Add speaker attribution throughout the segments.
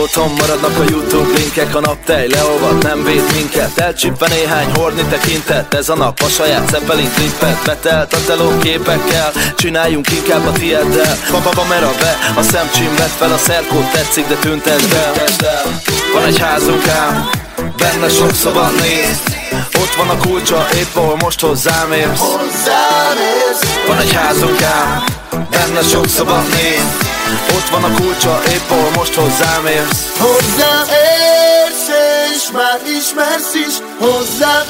Speaker 1: Otthon maradnak a Youtube linkek, a naptej leolvad, nem véd minket. Elcsípve néhány horni tekintet, ez a nap a saját Zeppelin trippet. Betelt a teló képekkel, csináljunk inkább a tieddel. Papa kamera be, a szemcsim vett fel, a szerkót tetszik, de tüntesd el. Van egy házunk ám, benne sok szoba néz. Ott van a kulcsa, épp ahol most hozzám érsz. Van egy házunk ám, benne sok szoba néz. Ott van a kulcsa, épp ahol most hozzám érsz.
Speaker 2: Hozzám érsz, és már ismersz is Hozzám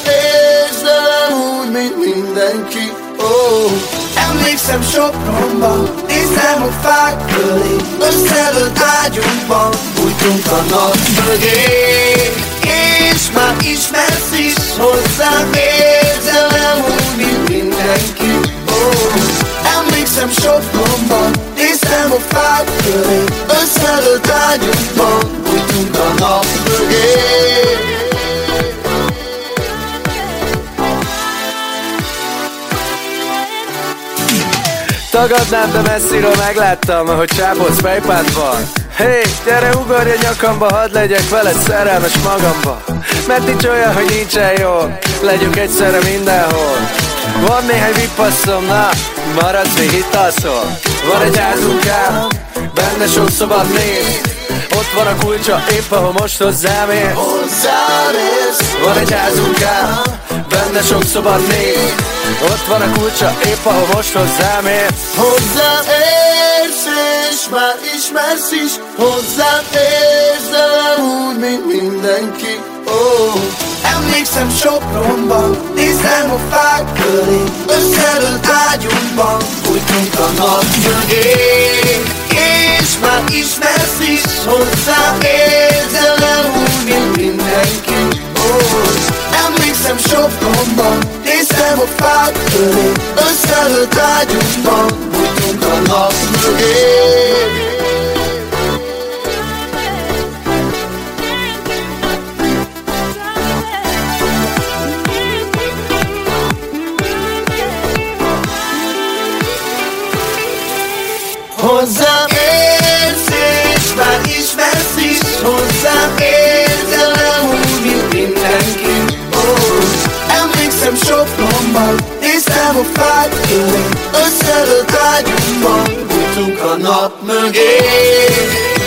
Speaker 2: nem úgy, mint mindenki oh. Emlékszem Sopronban, nézem a fák köré Összelőtt ágyunkban, bújtunk a nap mögé És már ismersz is, hozzám nem úgy, mint mindenki oh. Emlékszem Sopronban, néztem a fák köré Összelőtt ágyunkban Bújtunk a nap mögé
Speaker 3: Tagadnám, de messziről megláttam, ahogy csápolsz fejpádban. Hé, hey, gyere ugorj a nyakamba, hadd legyek veled szerelmes magamba. Mert nincs olyan, hogy nincsen jó, legyünk egyszerre mindenhol. Van néhány vipasszom, na, maradsz még itt alszol Van egy házunk ám, benne sok szabad néz. Ott van a kulcsa, épp ahol most hozzám érsz.
Speaker 2: Hozzám érsz.
Speaker 3: Van egy házunk ám, benne sok szabad néz Ott van a kulcsa, épp ahol most hozzám érsz
Speaker 2: Hozzám érsz, és már ismersz is. Hozzám nem úgy, mint mindenki. Oh. Emlékszem Sopronban, nézem a fák köré. Összelőtt ágyunkban, bújtunk a nap mögé És már ismersz is, hozzám nem úgy, mint mindenki. Oh. Emlékszem Sopronban, néztem a fák köré Összelőtt ágyunkban, bújtunk a nap mögé néztem a köré Összelőtt ágyunkban, bújtunk a nap mögé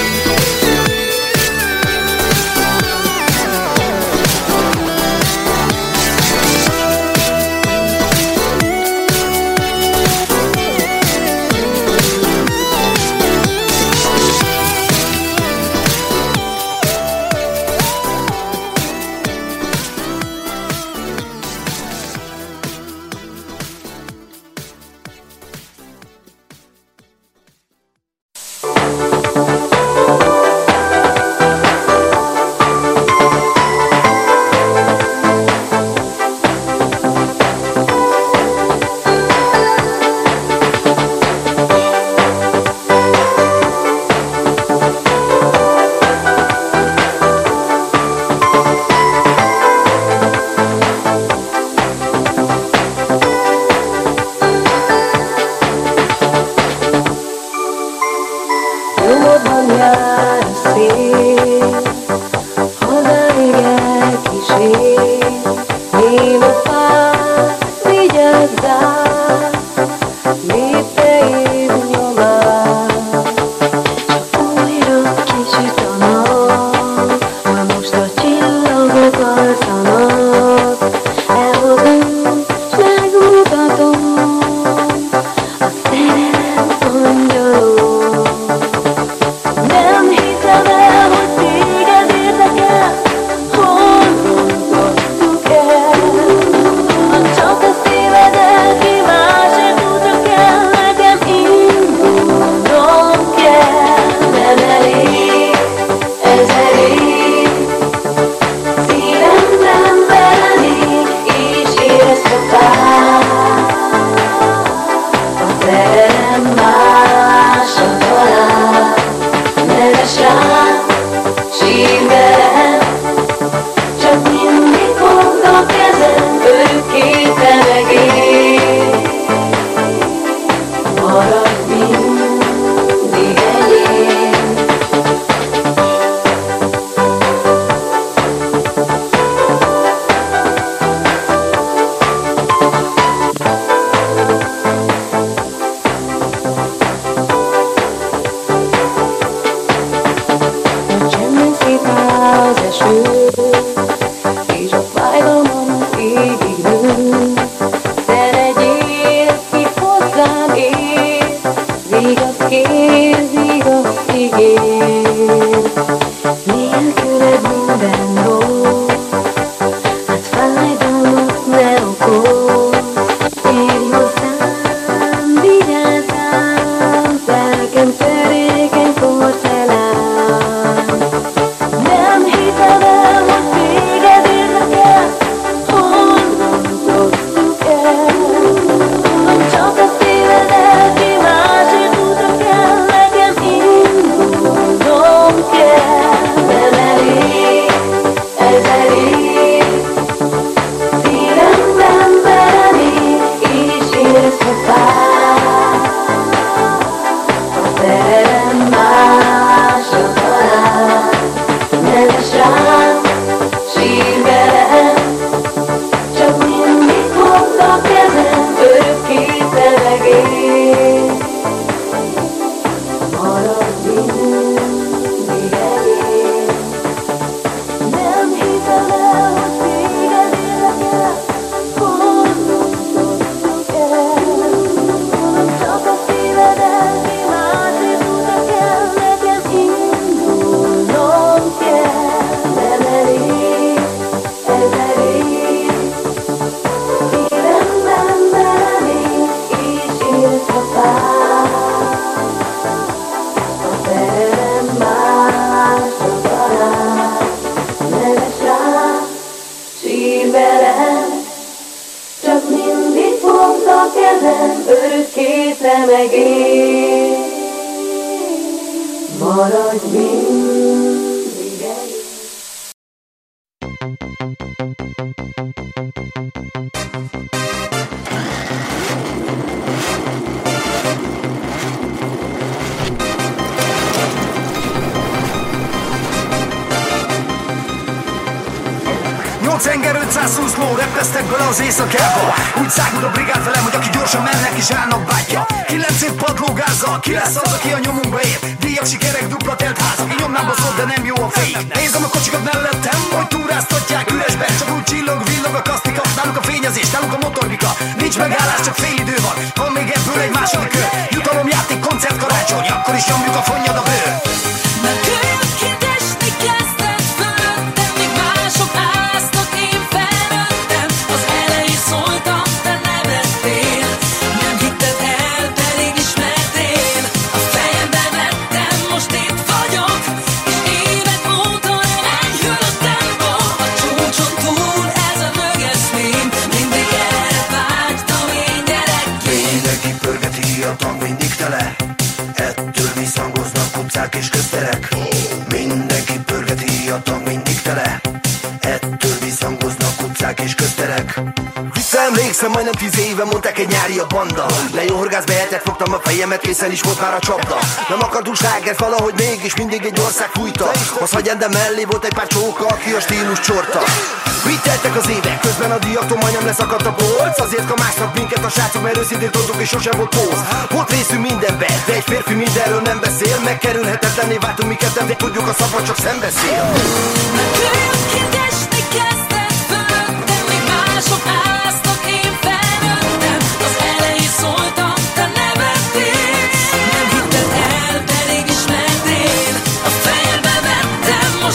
Speaker 4: készen is volt már a csapda. Nem akartunk slágert valahogy mégis mindig egy ország fújta. Az hagyján, de mellé volt egy pár csóka, aki a stílus csorta. Mit tettek az évek, közben a diaktól majdnem leszakadt a polc. Azért kamásnak minket a srácok, mert őszintén tudtuk és sosem volt póz. Volt részünk mindenbe, de egy férfi mindenről nem beszél. Megkerülhetetlenné váltunk mi ketten, de tudjuk a szabad csak szembeszél.
Speaker 5: Mert
Speaker 4: utcák és közterek
Speaker 5: Mert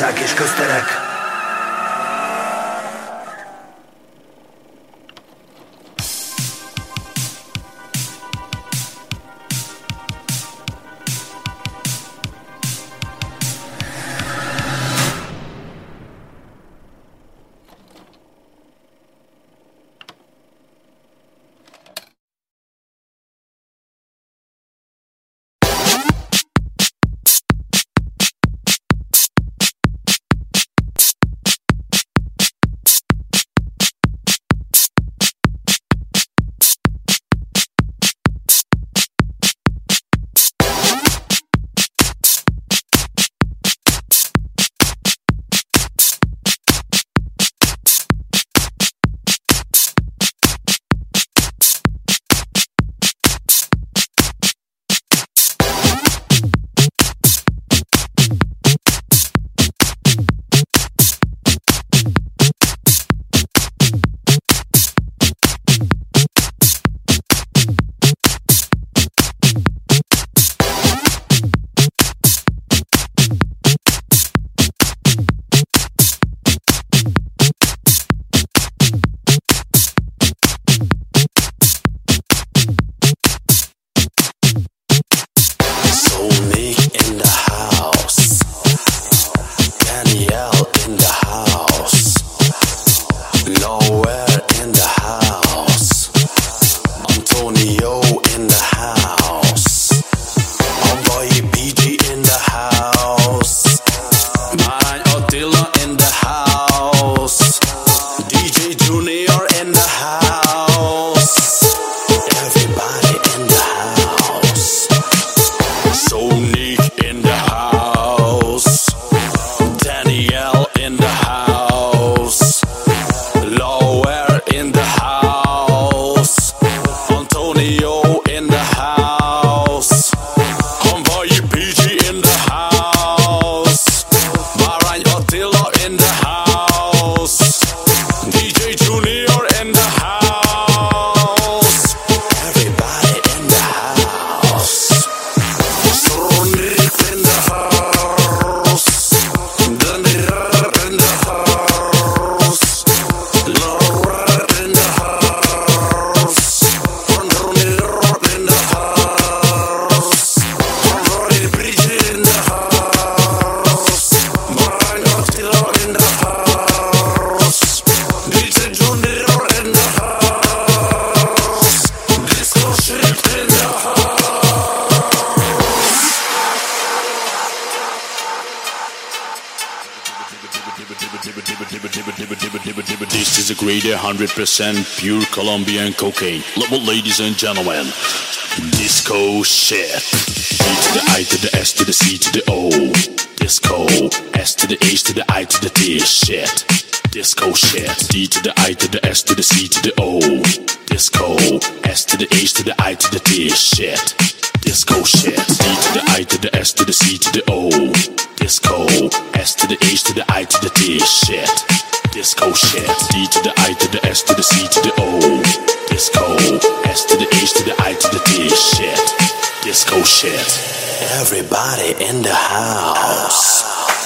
Speaker 6: utcák és közterek
Speaker 7: percent pure Colombian cocaine. Ladies and gentlemen, disco shit. D to the I to the S to the C to the O. Disco. S to the H to the I to the T. Shit. Disco shit. D to the I to the S to the C to the O. Disco. S to the H to the I to the T. Shit. Disco shit. D to the I to the S to the C to the O. Disco. S to the H to the I to the T. Shit disco shit. D to the I to the S to the C to the O. Disco. S to the H to the I to the D. Shit. Disco shit. Everybody in the house.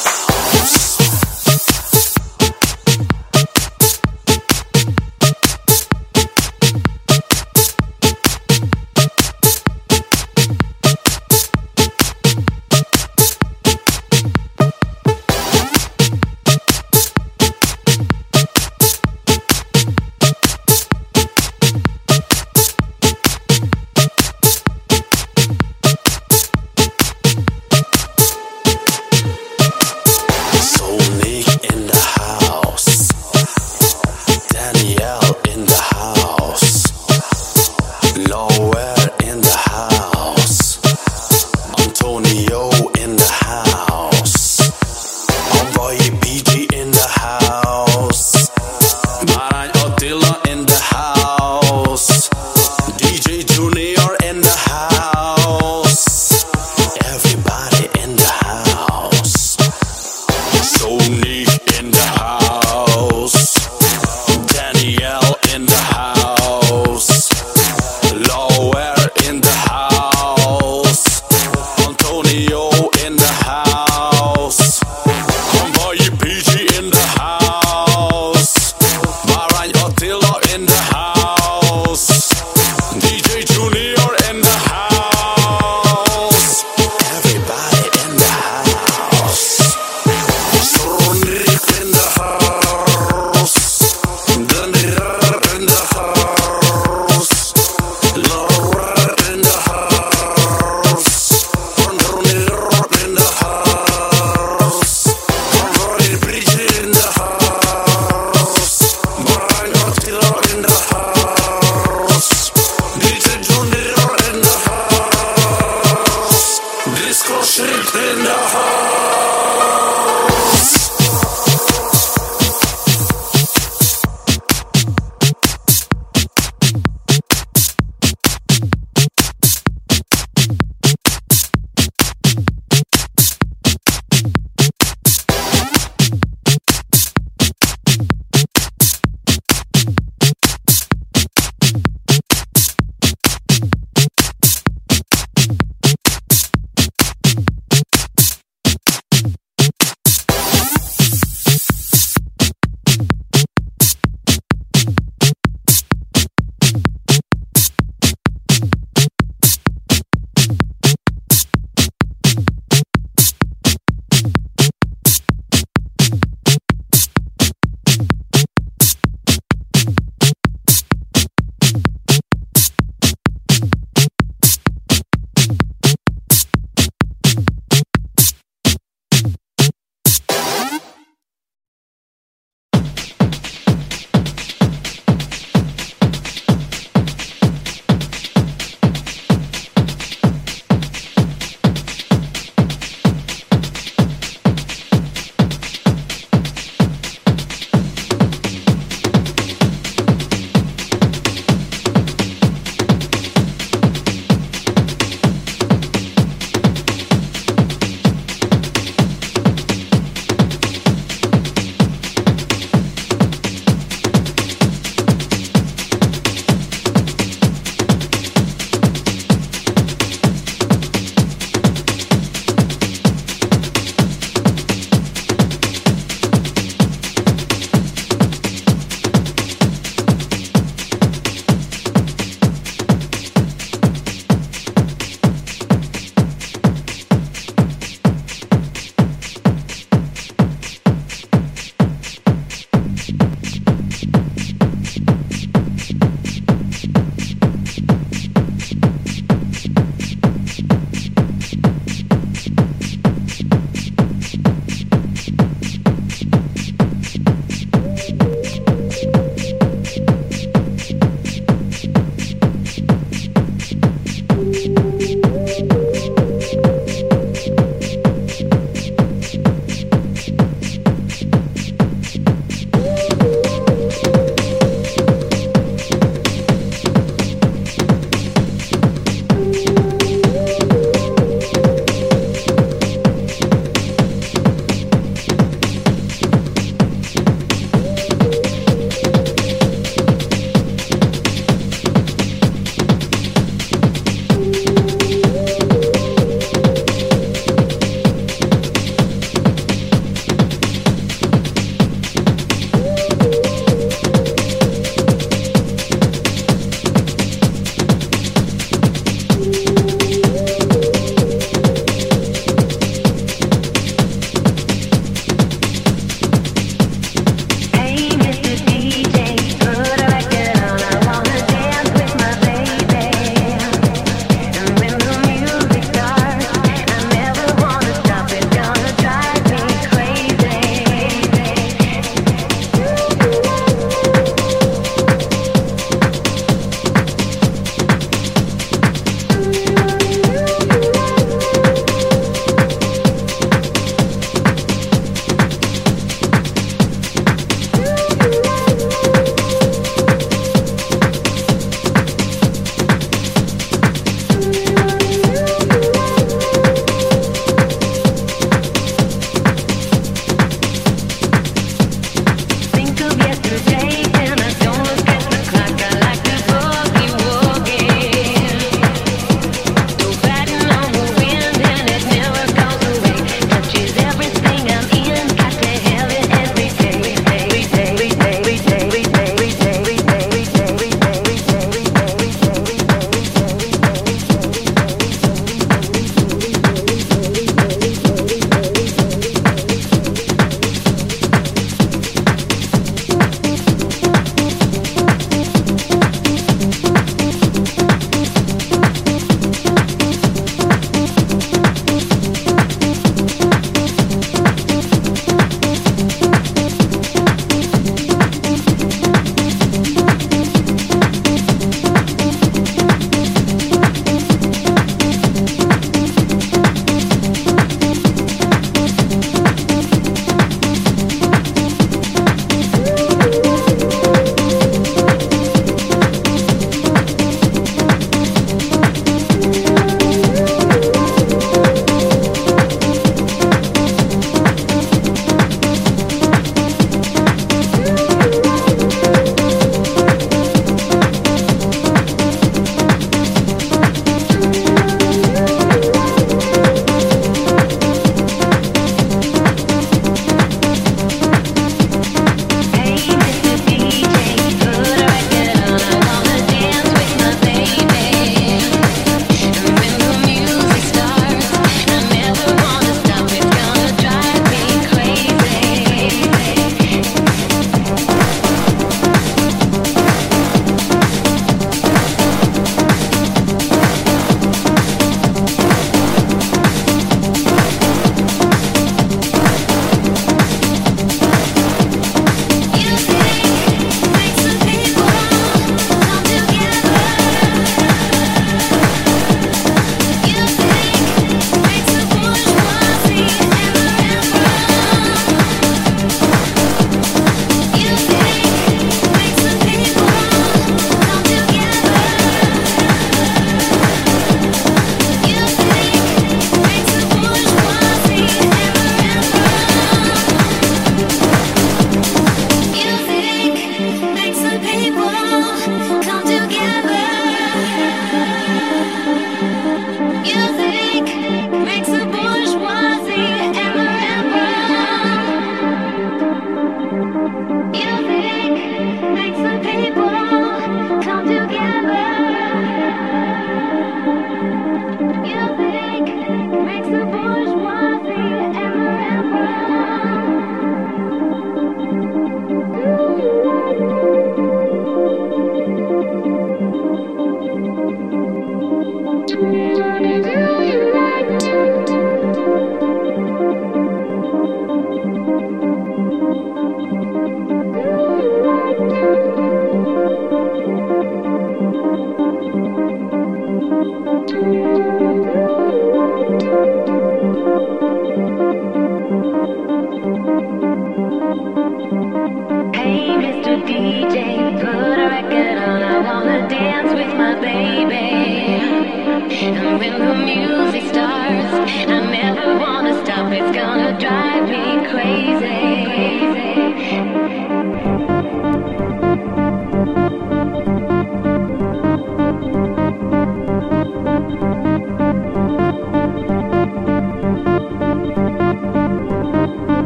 Speaker 8: And when the music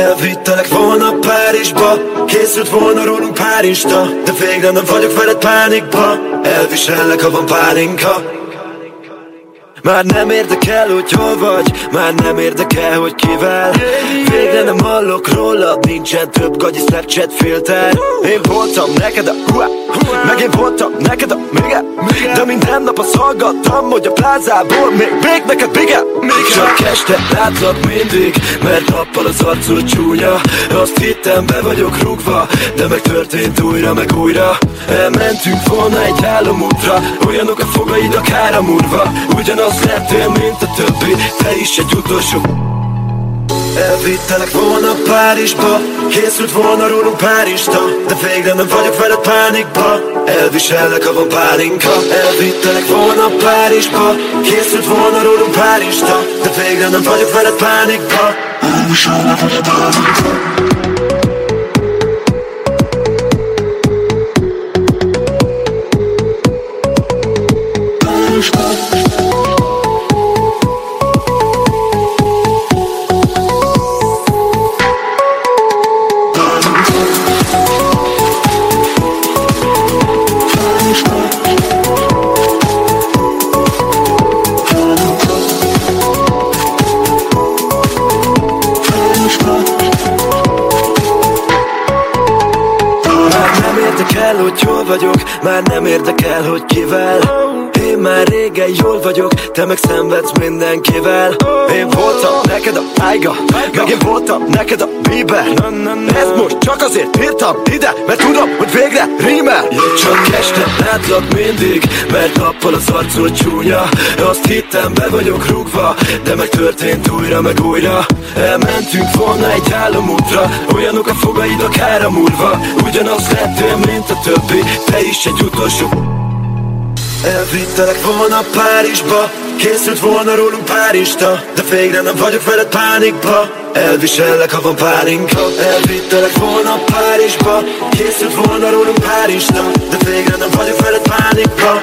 Speaker 9: Elvittelek volna Párizsba Készült volna rólunk pár insta De végre nem vagyok veled pánikba. Elvisellek, ha van pálinka már nem érdekel, hogy hol vagy Már nem érdekel, hogy kivel. Végre nem hallok rólad Nincsen több gagyi Snapchat filter. Én voltam neked a hua, Meg én voltam neked a mige. De minden nap azt hallgattam Hogy a plázából még, még neked bige. Csak este látlak mindig Mert nappal az arcod csúnya. Azt hittem be vagyok rúgva De meg történt újra meg újra. Elmentünk volna egy álomútra Olyanok a fogaid a murva Ugyanaz lettél, mint a többi. Te is egy utolsó. Elvittelek volna Párizsba Készült volna rólunk Párizsta De végre nem vagyok veled pánikba. Elvisellek, ha van pálinka Elvittelek volna Párizsba Készült volna rólunk Párizsta De végre nem vagyok veled pánikba. Elvisellek, ha van pálinka Már nem érdekel, hogy kivel Én már régen jól vagyok Te meg szenvedsz mindenkivel. Én voltam neked a tájga Meg én voltam neked a Bieber. Ezt most csak azért írtam ide Mert tudom, hogy végre rímel. Csak este látlak mindig Mert nappal az arcod csúnya. Azt hittem be vagyok rúgva De meg történt újra meg újra. Elmentünk volna egy álomútra Olyanok a fogaid akár múlva. Ugyanaz lettél, mint a többi Te is egy utolsó Elvittelek volna Párizsba Készült volna rólunk Párizsta De végre nem vagyok veled pánikba. Elvisellek, ha van pálinka Elvittelek volna Párizsba Készült volna rólunk Párizsta De végre nem vagyok veled pánikba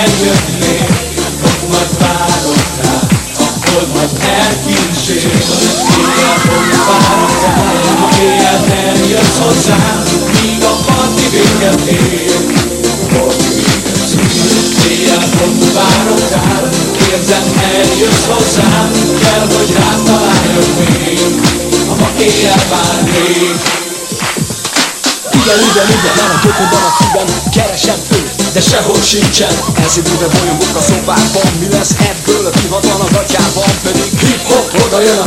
Speaker 9: eljönnék
Speaker 10: A fogmat vározzál, a fogmat elkísér Éjjel fog vározzál, ma éjjel nem Míg a parti véget ér Éjjel fog vározzál, érzem eljössz hozzám hogy rád találjak még,
Speaker 9: ha ma van pálinka
Speaker 10: sincsen. Elszívülve bolyongok a szobában. Mi lesz ebből a divatlan a gatyában? Pedig hip-hop oda jön a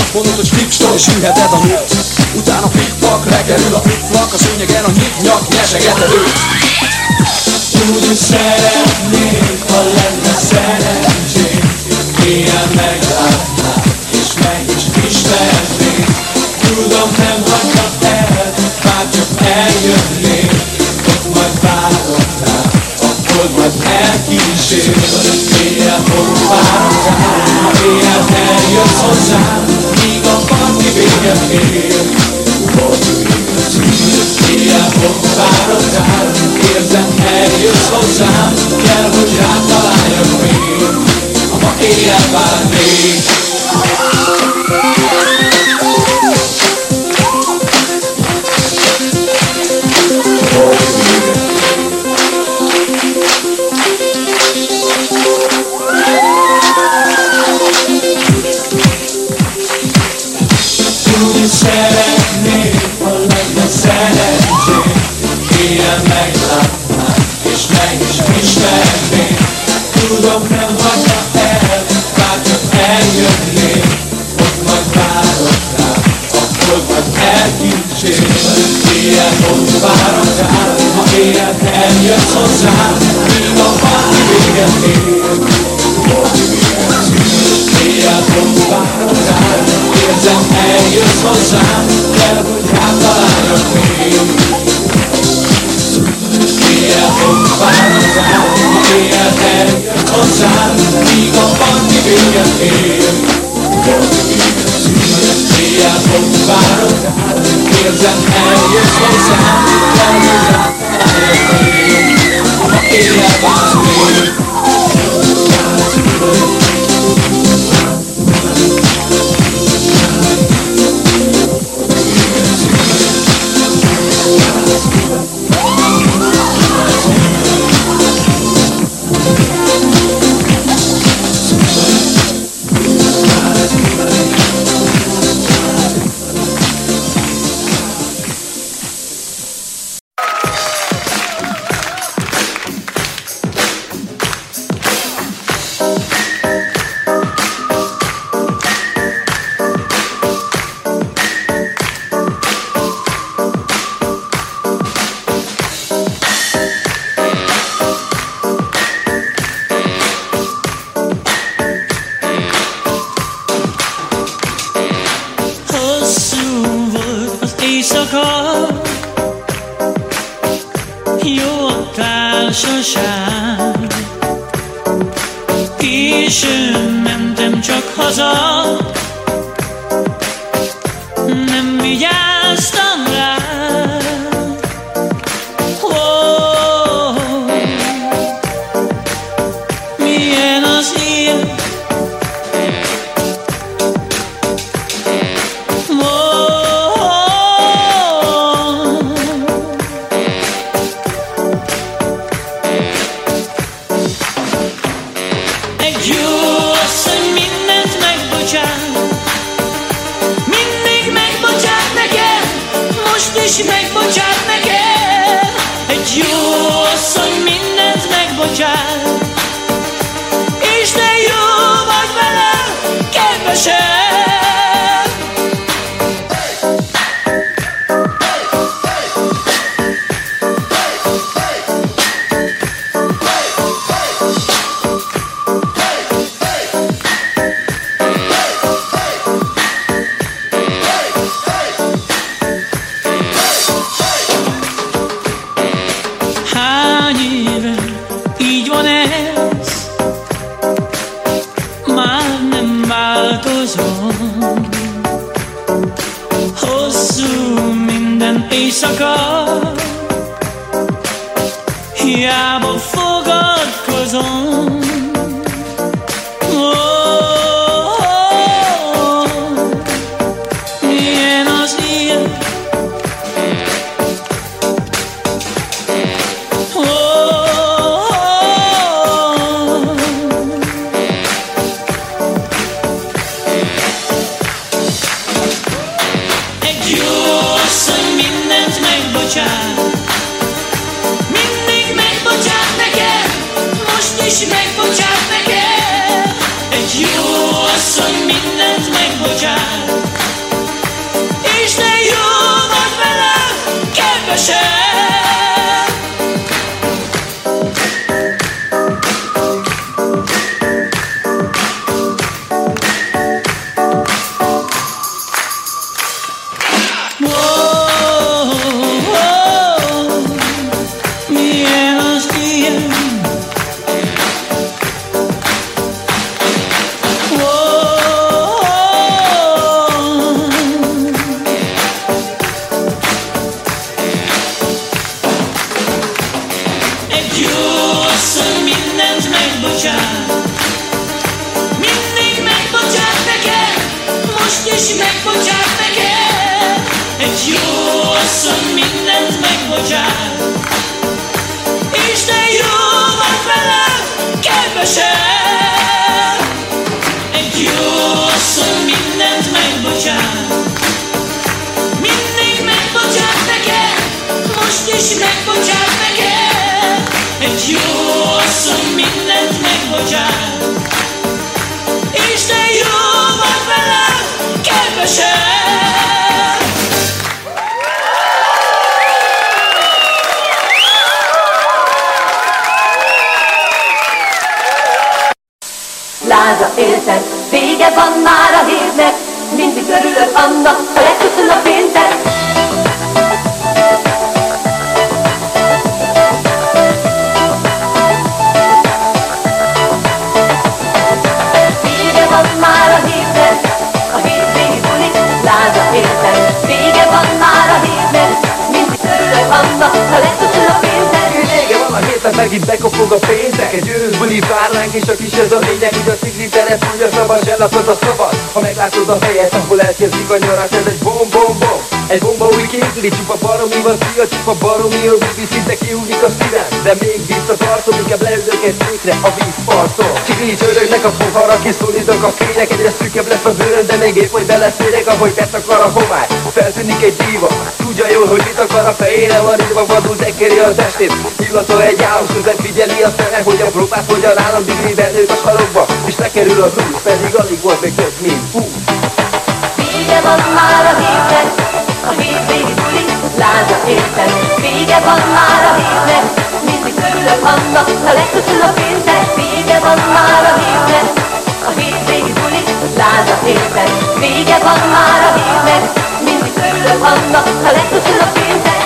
Speaker 10: Azt mondod, hogy flipstone és ülheted a nőt. Utána flipak, lekerül a flip-flak A szőnyegen a nyit-nyak, nyesegeted őt Úgy is szeretnék, ha lenne szerencsém. Ilyen meglátnál, és meg is ismernék Tudom nem bár csak eljönnék Ott majd várok fogod majd elkísér Éjjel fogok várni Ha éjjel eljössz hozzám Míg a parti véget ér Éjjel fogok várok rád Érzem eljössz hozzám Kell, hogy rád találjak még. Ha ma
Speaker 11: kiszólítok a fények Egyre szűkebb lesz a bőröm, de még épp, hogy beleszérek Ahogy tett akar a homály, feltűnik egy díva Tudja jól, hogy mit akar a fejére van írva, vadul tekeri a testét Illata egy álom, közben figyeli a szeme, hogy a próbát hogyan állam digriben nőtt a sarokba És lekerül az új, pedig alig volt még több, mint hú
Speaker 8: Vége van már a hétnek, a hétvégi buli, láza érted. Vége van már a hétnek, mindig örülök annak, ha legköszön a péntek. Vége van már láza érted. Vége van már a hétnek, mindig örülök annak, ha legköszön a péntek.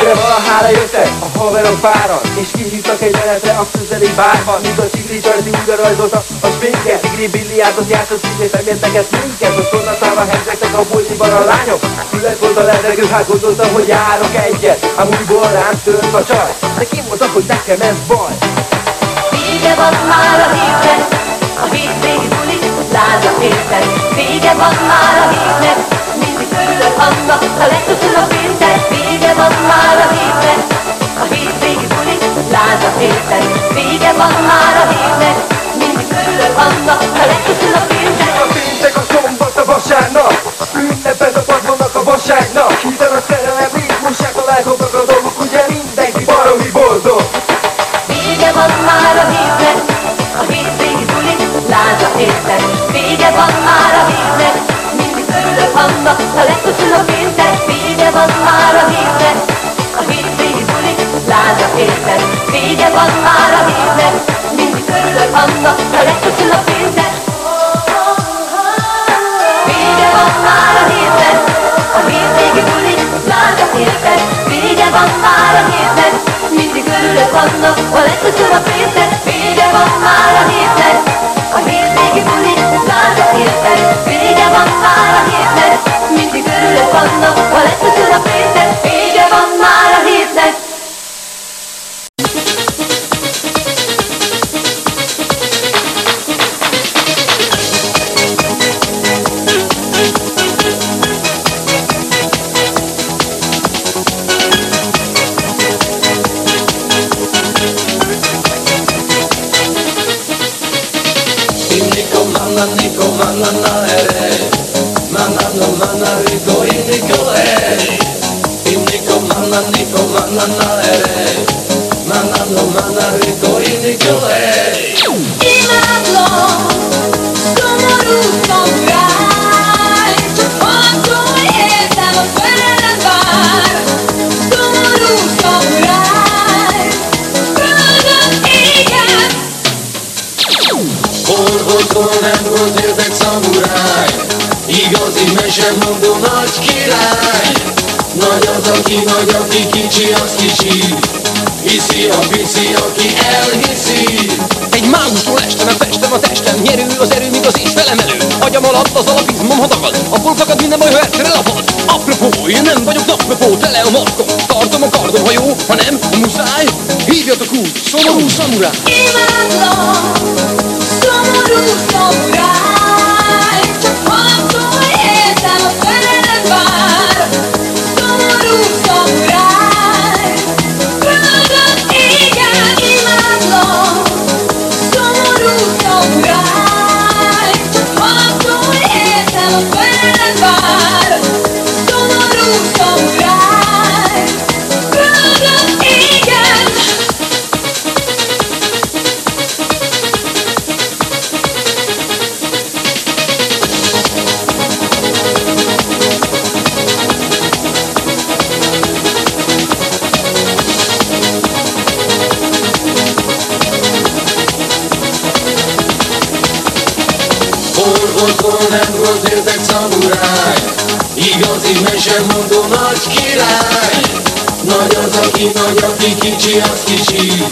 Speaker 11: Valahára jöttek a haverok páran És kihívtak egy menetre a közeli bárban Mint a Csigri Csajci úgy rajzolta a sminket Tigri billiárdot játszott szívét, nem értek minket. Most onnan szállva hemzegtek a boltiban a lányok. Ület volt a levegő, hát gondoltam, hogy járok egyet. Ám újból rám tört a csaj. De ki hogy nekem ez baj
Speaker 8: Vége van már a hétnek, a hétvégi buli, láza érted. Vége van már a hétnek, mindig örülök annak, ha legköszön a péntek. Vége van már a hétnek, a hétvégi buli, láza érted. Vége van már a hétnek, mindig örülök annak, ha legköszön a péntek.
Speaker 11: A péntek, a szombat, a vasárnap Ünnepet a padlónak a vasárnap Hiszen a szerelem ritmusát találkoznak a dolgok Ugye mindenki baromi boldog
Speaker 8: érted. Vége van már a hétnek, mindig örülök annak, ha legköszön a péntek. Vége van már a hétnek, a hétvégi buli, láza érted. Vége van már a hétnek, mindig örülök annak, ha legköszön a péntek. Vége van már a hétnek, a hétvégi buli, láza érted. Vége van már a hétnek, mindig örülök annak, ha legköszön a péntek. Vége van már a hétnek, a hétvégi buli, láza érted. Vége van már a hétnek, mindig örülök annak, ha legköszön a péntek. Vége van már a hétnek,
Speaker 12: Érted szamuráj Igazi mesemondó nagy király az, aki nagy, aki kicsi, az kicsi. Hiszi a pici, aki elhiszi.
Speaker 5: Egy mágustól estem, a testem a testem Nyerő az erő, míg az és felemelő Agyam alatt az alapizmom hadagad Abból fakad minden baj, ha egyszerre lapad Apropó, én nem vagyok napropó Tele a markom, tartom a kardom Ha jó, ha nem, ha muszáj. Hívjatok úgy, szomorú szamuráj
Speaker 13: imádlom, szomorú szamuráj,
Speaker 12: kicsi, az kicsi.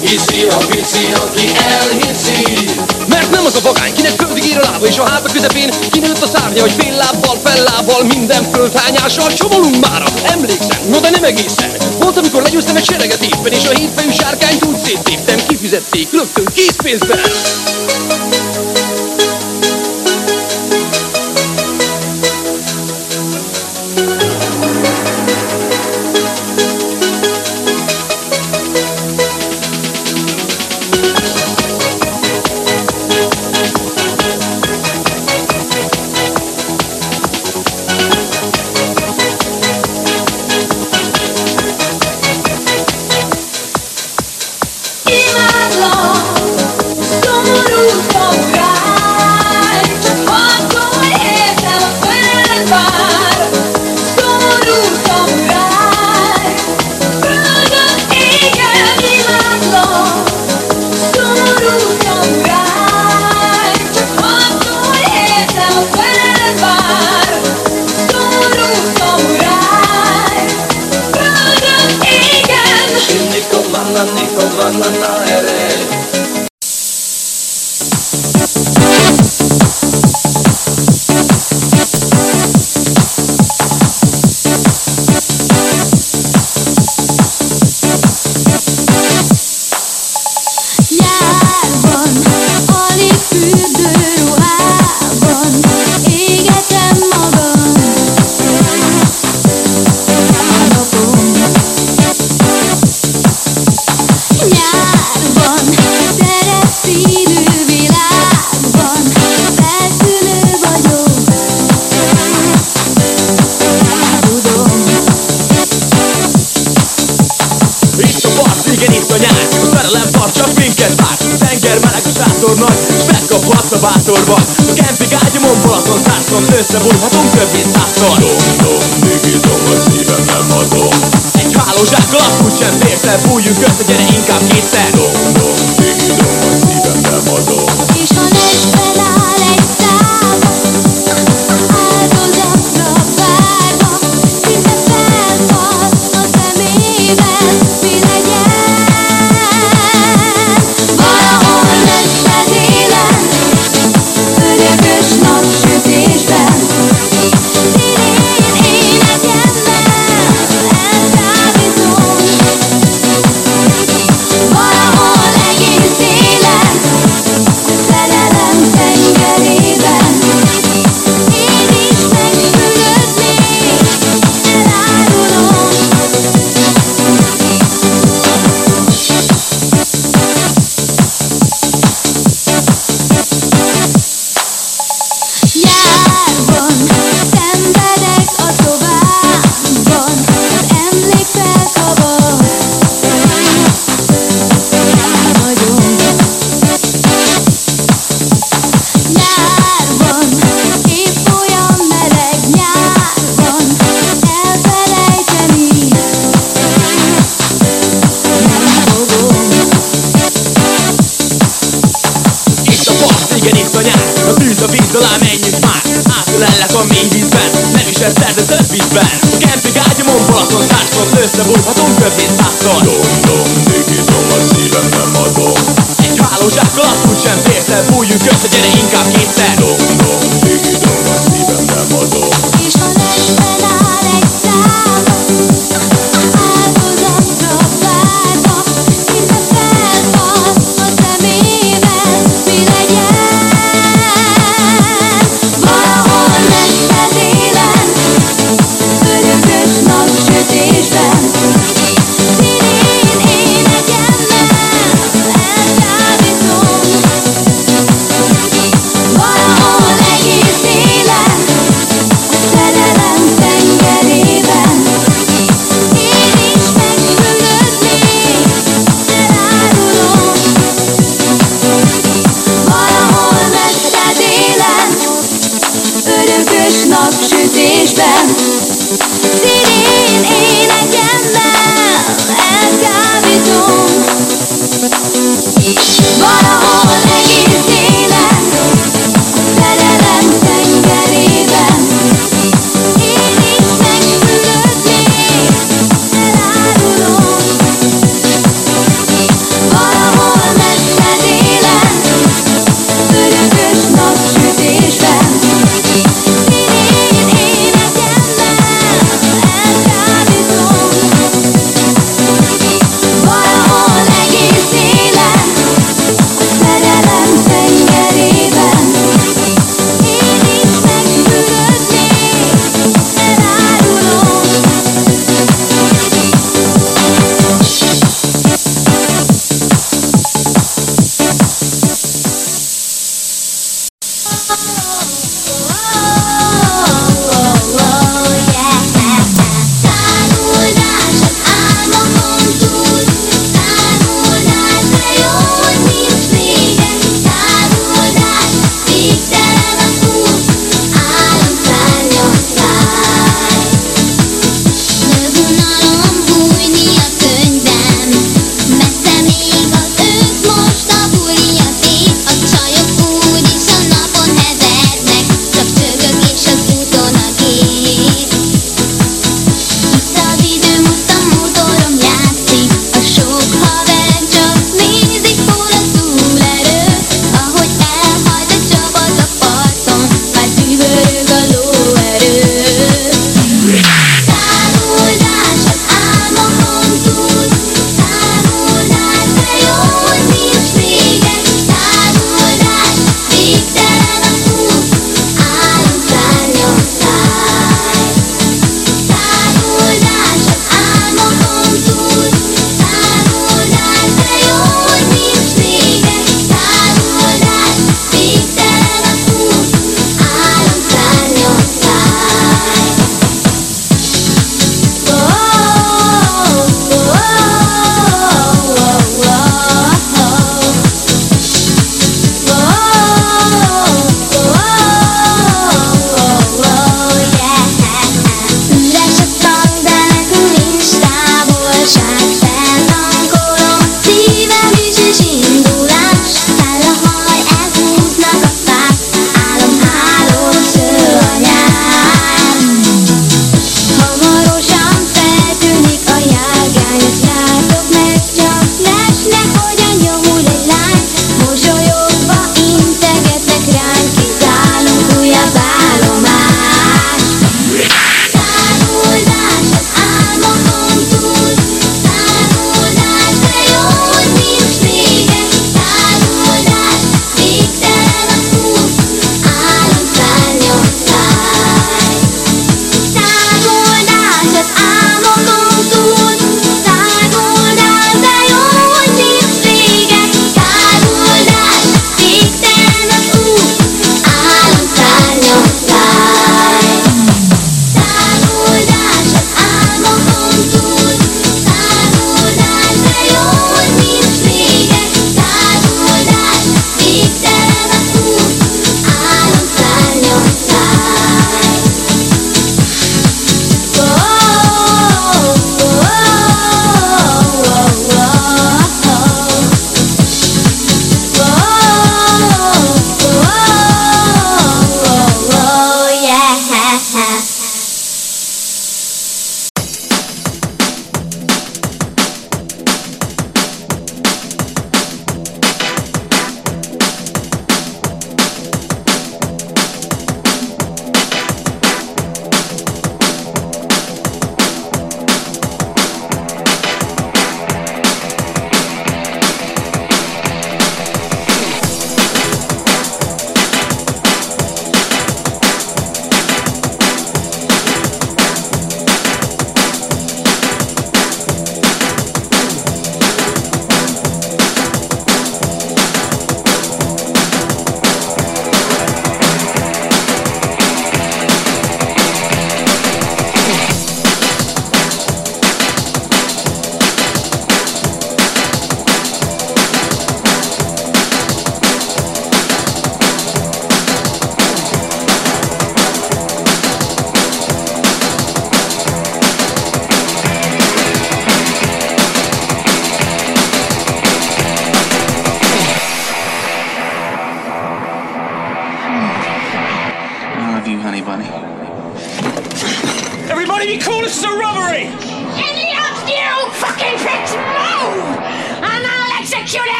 Speaker 12: Hiszi a pici, aki elhiszi.
Speaker 5: Mert nem az a vagány, kinek földig ír a lába és a háta közepén Kinőtt a szárnya, hogy fél lábbal, fellábbal, minden földhányással Csomolunk már. Emlékszem, no de nem egészen. Volt, amikor legyőztem egy sereget éppen És a hétfejű sárkányt úgy széttéptem, kifizették rögtön készpénzben